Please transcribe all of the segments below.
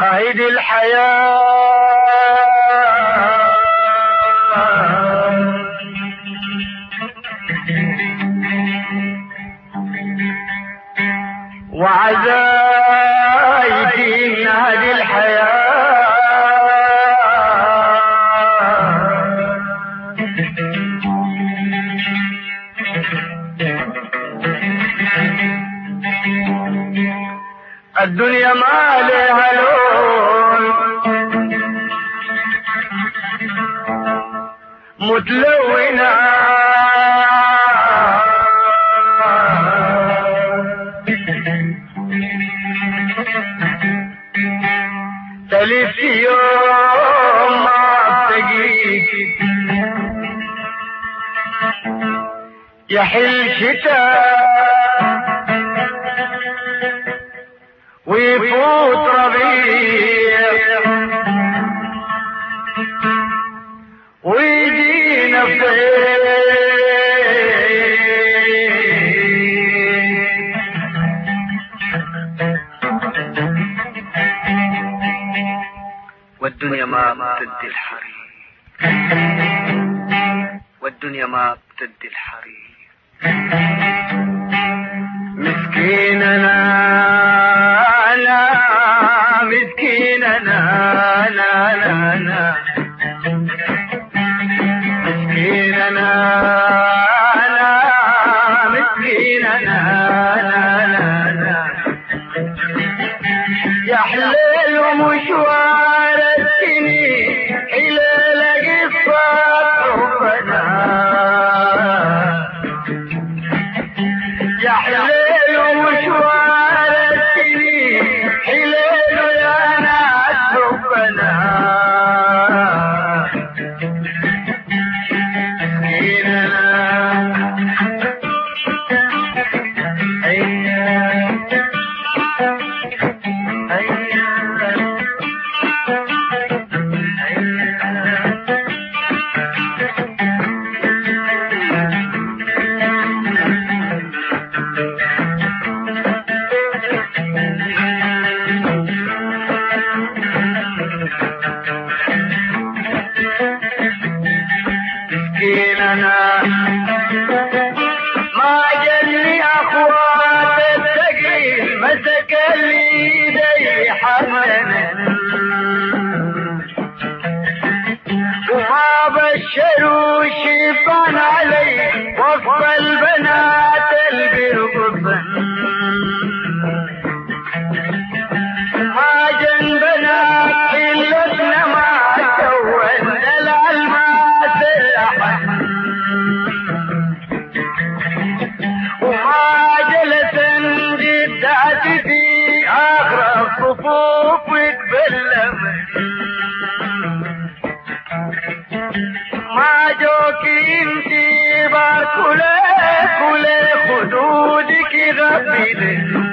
أعيد الحياة. وعزايتي متلونة. تلف يوم ما تجيك. يحل شتاء ويفوت ربيع. والدنيا ما بتدي الحرير. والدنيا ما بتدي الحرير. مسكيننا لا مسكيننا لا لا لا وما بشروا شيطان علي وفق baby.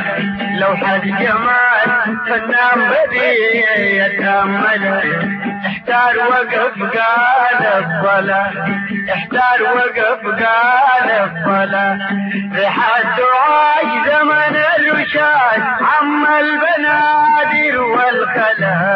يتأمله لوحة جمال فنان بديع يتأمله احتار وقف قال الصلاة احتار وقف قال الصلاة ريحة عاش زمن الوشاش عم البنادر والخلا.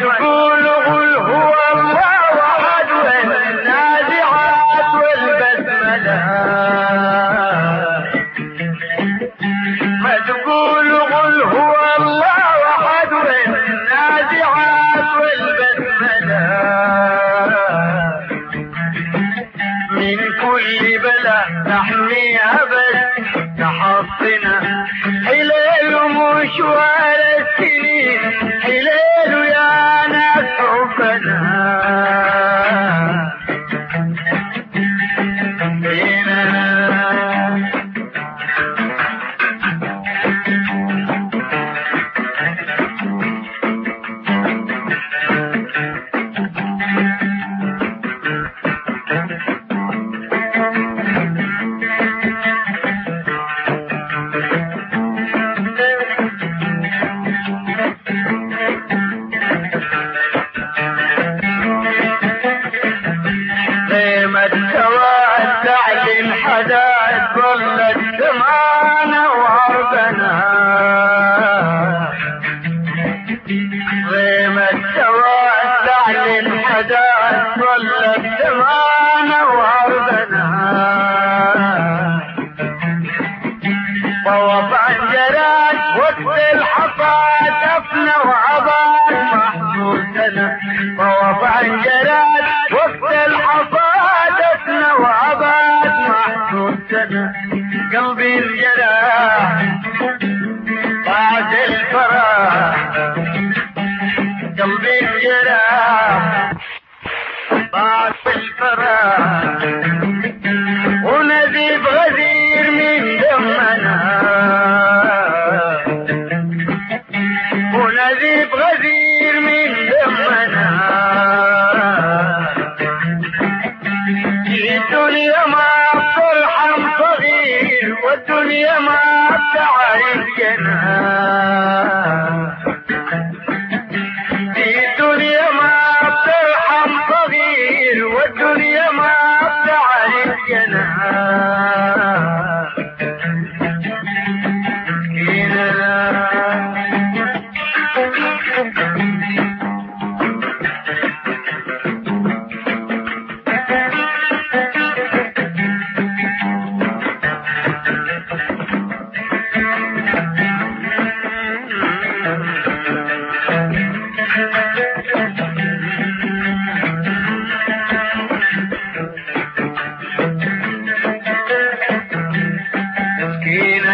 राजकुल جلال وقت الحصادتنا وأباد محسود سنة قلبي الجراح بعد الفراق. قلبي الجراح بعد الفراق. والدنيا ما تعرف جنان